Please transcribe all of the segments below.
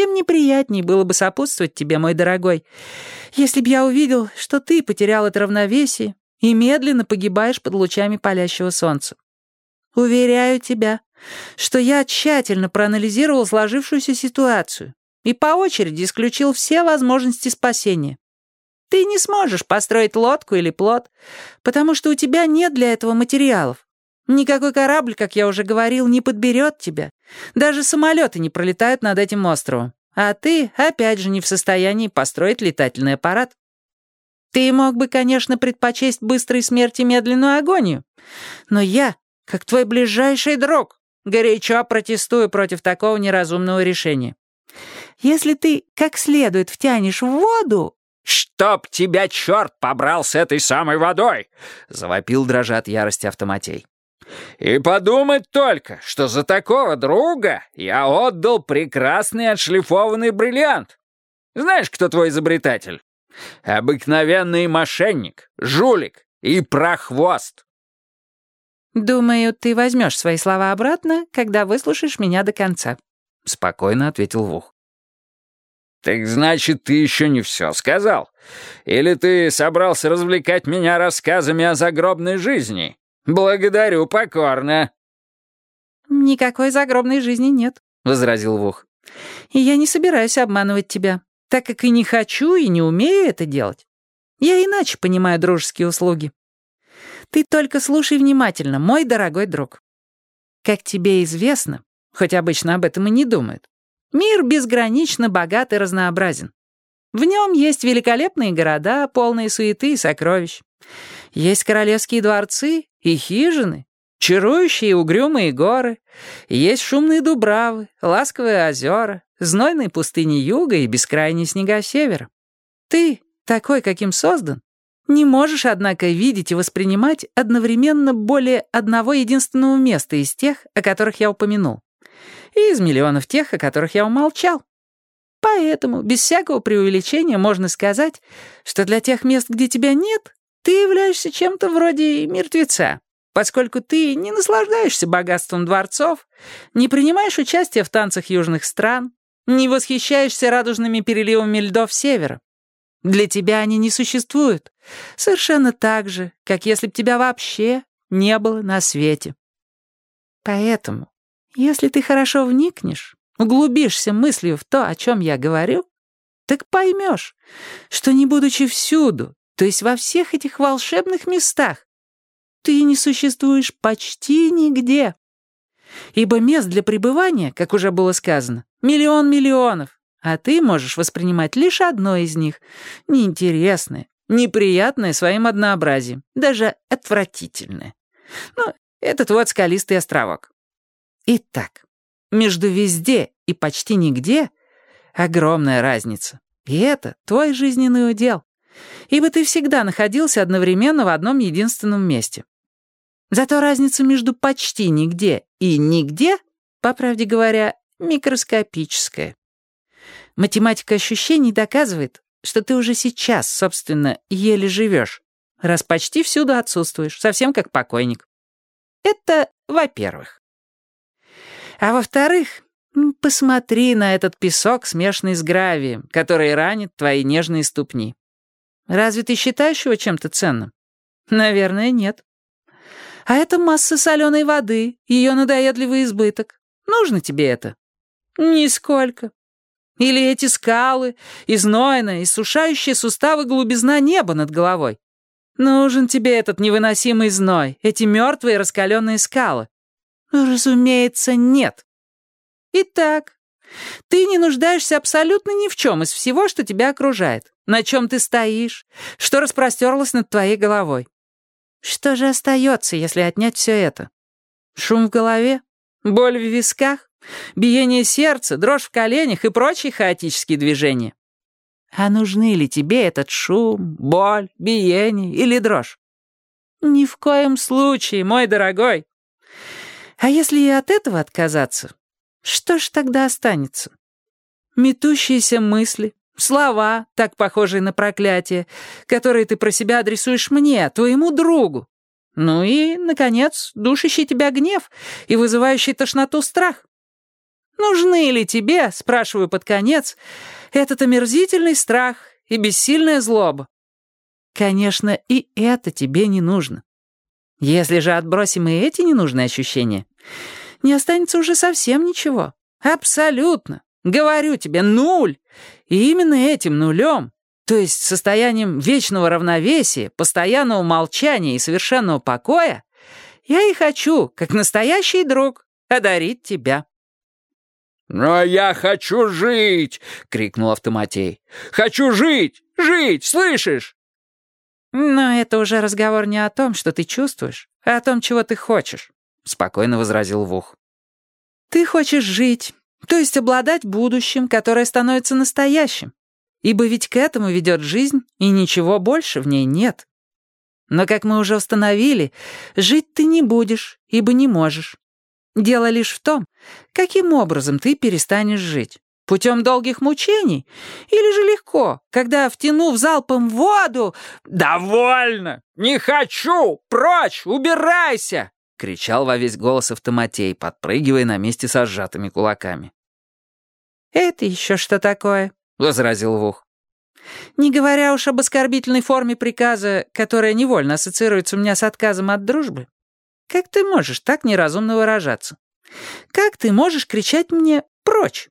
тем неприятней было бы сопутствовать тебе, мой дорогой, если б я увидел, что ты потерял это равновесие и медленно погибаешь под лучами палящего солнца. Уверяю тебя, что я тщательно проанализировал сложившуюся ситуацию и по очереди исключил все возможности спасения. Ты не сможешь построить лодку или плот, потому что у тебя нет для этого материалов. Никакой корабль, как я уже говорил, не подберет тебя. Даже самолеты не пролетают над этим островом. А ты, опять же, не в состоянии построить летательный аппарат. Ты мог бы, конечно, предпочесть быстрой смерти медленную агонию. Но я, как твой ближайший друг, горячо протестую против такого неразумного решения. Если ты как следует втянешь в воду...» «Чтоб тебя черт побрал с этой самой водой!» — завопил дрожа от ярости автоматей. «И подумать только, что за такого друга я отдал прекрасный отшлифованный бриллиант. Знаешь, кто твой изобретатель? Обыкновенный мошенник, жулик и прохвост». «Думаю, ты возьмешь свои слова обратно, когда выслушаешь меня до конца», — спокойно ответил Вух. «Так значит, ты еще не все сказал? Или ты собрался развлекать меня рассказами о загробной жизни? Благодарю покорно». «Никакой загробной жизни нет», — возразил Вух. «И я не собираюсь обманывать тебя, так как и не хочу, и не умею это делать. Я иначе понимаю дружеские услуги. Ты только слушай внимательно, мой дорогой друг. Как тебе известно, хоть обычно об этом и не думают, Мир безгранично богат и разнообразен. В нем есть великолепные города, полные суеты и сокровищ. Есть королевские дворцы и хижины, чарующие угрюмые горы. Есть шумные дубравы, ласковые озера, знойные пустыни юга и бескрайние снега севера. Ты, такой, каким создан, не можешь, однако, видеть и воспринимать одновременно более одного единственного места из тех, о которых я упомянул и из миллионов тех, о которых я умолчал. Поэтому, без всякого преувеличения, можно сказать, что для тех мест, где тебя нет, ты являешься чем-то вроде мертвеца, поскольку ты не наслаждаешься богатством дворцов, не принимаешь участие в танцах южных стран, не восхищаешься радужными переливами льдов севера. Для тебя они не существуют, совершенно так же, как если б тебя вообще не было на свете. Поэтому если ты хорошо вникнешь, углубишься мыслью в то, о чем я говорю, так поймешь, что не будучи всюду, то есть во всех этих волшебных местах, ты не существуешь почти нигде. Ибо мест для пребывания, как уже было сказано, миллион миллионов, а ты можешь воспринимать лишь одно из них, неинтересное, неприятное своим однообразием, даже отвратительное. Ну, этот вот скалистый островок. Итак, между везде и почти нигде огромная разница. И это твой жизненный удел. Ибо ты всегда находился одновременно в одном единственном месте. Зато разница между почти нигде и нигде, по правде говоря, микроскопическая. Математика ощущений доказывает, что ты уже сейчас, собственно, еле живешь, раз почти всюду отсутствуешь, совсем как покойник. Это во-первых. А во-вторых, посмотри на этот песок, смешанный с гравием, который ранит твои нежные ступни. Разве ты считаешь его чем-то ценным? Наверное, нет. А это масса соленой воды, ее надоедливый избыток. Нужно тебе это? Нисколько. Или эти скалы, изнойная, иссушающие суставы глубизна неба над головой. Нужен тебе этот невыносимый зной, эти мертвые раскаленные скалы. Разумеется, нет. Итак, ты не нуждаешься абсолютно ни в чем из всего, что тебя окружает, на чем ты стоишь, что распростерлось над твоей головой. Что же остается, если отнять все это? Шум в голове? Боль в висках? Биение сердца, дрожь в коленях и прочие хаотические движения? А нужны ли тебе этот шум, боль, биение или дрожь? Ни в коем случае, мой дорогой. А если и от этого отказаться, что ж тогда останется? Метущиеся мысли, слова, так похожие на проклятие, которые ты про себя адресуешь мне, твоему другу. Ну и, наконец, душащий тебя гнев и вызывающий тошноту страх. Нужны ли тебе, спрашиваю под конец, этот омерзительный страх и бессильная злоба? Конечно, и это тебе не нужно. Если же отбросим и эти ненужные ощущения, не останется уже совсем ничего. Абсолютно. Говорю тебе, нуль. И именно этим нулем, то есть состоянием вечного равновесия, постоянного молчания и совершенного покоя, я и хочу, как настоящий друг, одарить тебя. «Но я хочу жить!» — крикнул Автоматей. «Хочу жить! Жить! Слышишь?» «Но это уже разговор не о том, что ты чувствуешь, а о том, чего ты хочешь», — спокойно возразил Вух. «Ты хочешь жить, то есть обладать будущим, которое становится настоящим. Ибо ведь к этому ведет жизнь, и ничего больше в ней нет. Но, как мы уже установили, жить ты не будешь, ибо не можешь. Дело лишь в том, каким образом ты перестанешь жить. Путем долгих мучений? Или же легко, когда, втянув залпом воду... «Довольно! Не хочу! Прочь! Убирайся!» — кричал во весь голос автоматей, подпрыгивая на месте со сжатыми кулаками. «Это еще что такое?» — возразил Вух. «Не говоря уж об оскорбительной форме приказа, которая невольно ассоциируется у меня с отказом от дружбы. Как ты можешь так неразумно выражаться? Как ты можешь кричать мне «прочь»?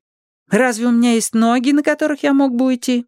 Разве у меня есть ноги, на которых я мог бы уйти?